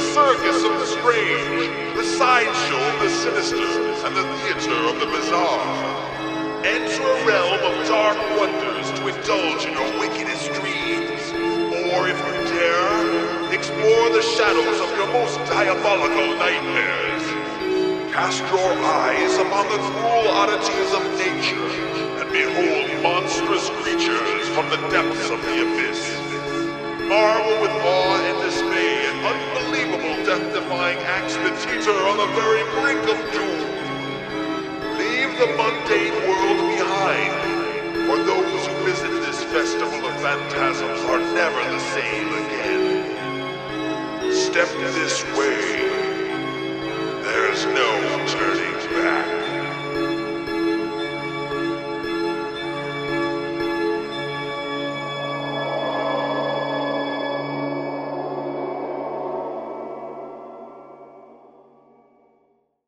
circus of the strange, the sideshow of the sinister, and the theater of the bizarre. Enter a realm of dark wonders to indulge in your wickedest dreams. Or if you dare, explore the shadows of your most diabolical nightmares. Cast your eyes upon the cruel oddities of nature and behold monstrous creatures from the depths of the abyss. Death-defying acts that teeter on the very brink of doom. Leave the mundane world behind, for those who visit this festival of phantasms are never the same again. Step this way.